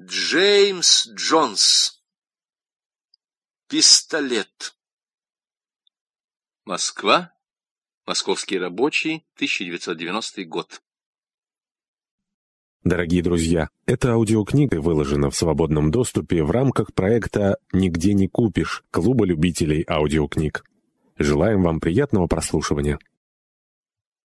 Джеймс Джонс. Пистолет. Москва. Московский рабочий, 1990 год. Дорогие друзья, эта аудиокнига выложена в свободном доступе в рамках проекта «Нигде не купишь» Клуба любителей аудиокниг. Желаем вам приятного прослушивания.